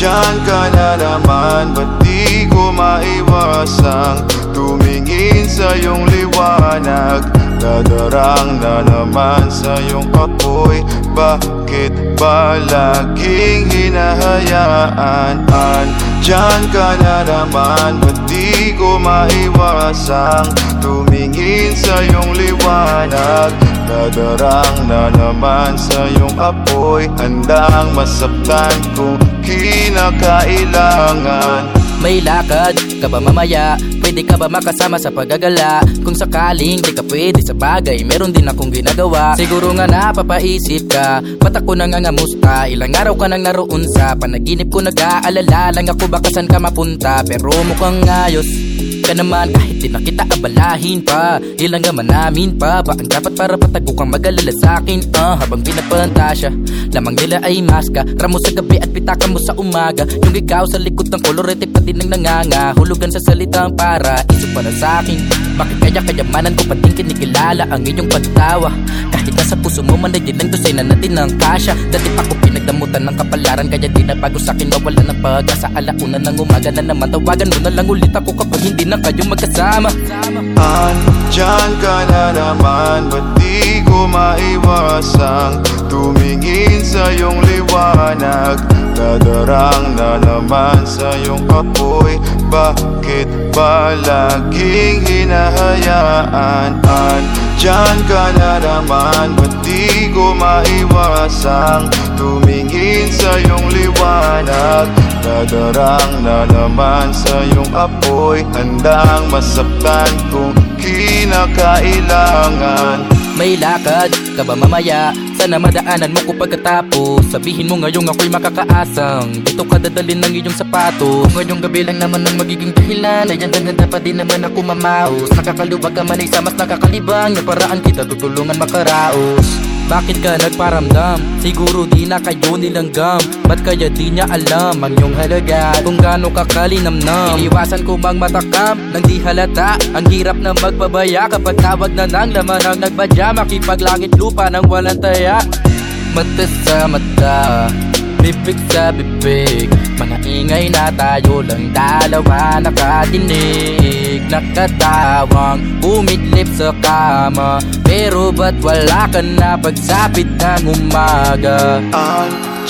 Diyan ka na naman Ba't di ko maiwasang Tumingin sa iyong liwanag Dadarang na naman sa iyong apoy. Bakit ba laging hinahayaan? Diyan ka na naman Ba't di ko maiwasang Tumingin sa iyong liwanag Dadarang na naman sa iyong apoy. Handang masaktan kung kinakailangan. May lakad ka ba mamaya? Pwede ka ba makasama sa paggagala? Kung sakaling di ka pwede sa bagay Meron din akong ginagawa. Siguro nga napapaisip ka. Ba't ako nangangamusta? Ilang araw ka nang naroon sa Panaginip ko? Nag-aalala lang ako baka saan ka mapunta. Pero mukhang ayos ka naman kahit di na kita abalahin pa. Ilang naman namin pa Ba ang dapat para patago kang mag-alala sa'kin uh, Habang pinapantasya Lamang nila ay maska. Ramo sa gabi at pitaka mo sa umaga. Yung ikaw sa likod ng kolorete pati nang nanganga. Hulugan sa salitang para Iso para sa'kin Bakit kaya kayamanan ko pating kinikilala Ang iyong pagtawa Kahit nasa puso mo di lang dosay na natin ng kasya Dati pa ko pinagdamutan ng kapalaran Kaya di na bago sa'kin mawala ng pag-asa. Alauna ng umaga na naman Tawagan mo na lang ulit ako kapag hindi na kayo magkasama. Diyan ka na naman Ba't di ko maiwasang Tumingin sa iyong liwanag Dadarang na naman sa iyong apoy. Bakit ba laging hinahayaan? Diyan ka na naman Ba't di ko maiwasang Tumingin sa iyong liwanag? Dadarang na naman sa iyong apoy Handang masaktan kung kinakailangan May lakad ka ba mamaya? Sana madaanan mo ko pagkatapos. Sabihin mo ngayong ako'y makakaasang. Dito ka dadalhin ng iyong sapatos Kung ngayong gabi lang naman ang magiging dahilan. Ayan ganda pa din naman ako mamaos. Nakakaluwag ka man ay sa mas nakakalibang Na paraan. Kita tutulungan makaraos bakit ka nagparamdam? Siguro di na kayo nilanggam. Ba't kaya di niya alam? Ang iyong halaga Kung gaano ka kalinamnam. Iniwasan ko mang matakam? Nang di halata. Ang hirap na magpabaya Kapag tawag na ng laman ang nagbadya Makipaglangit lupa nang walang taya. Mata sa mata Bibig sa bibig. Mga ingay na tayo lang dalawa nakadinig Nakatawang umidlip sa kama Pero ba't wala ka na pagsapit ng umaga?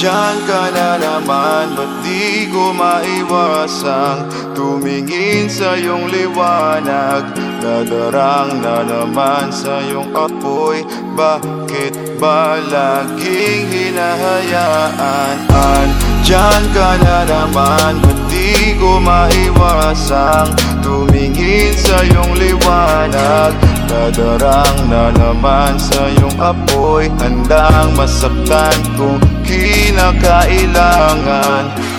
Diyan ka na naman Ba't di ko maiwasang Tumingin sa iyong liwanag Dadarang na naman sa iyong apoy Bakit ba laging hinahayaan? Diyan ka na naman Ba't di ko maiwasang Tumingin sa iyong liwanag. Dadarang na naman sa iyong apoy. Handang masaktan kung kinakailangan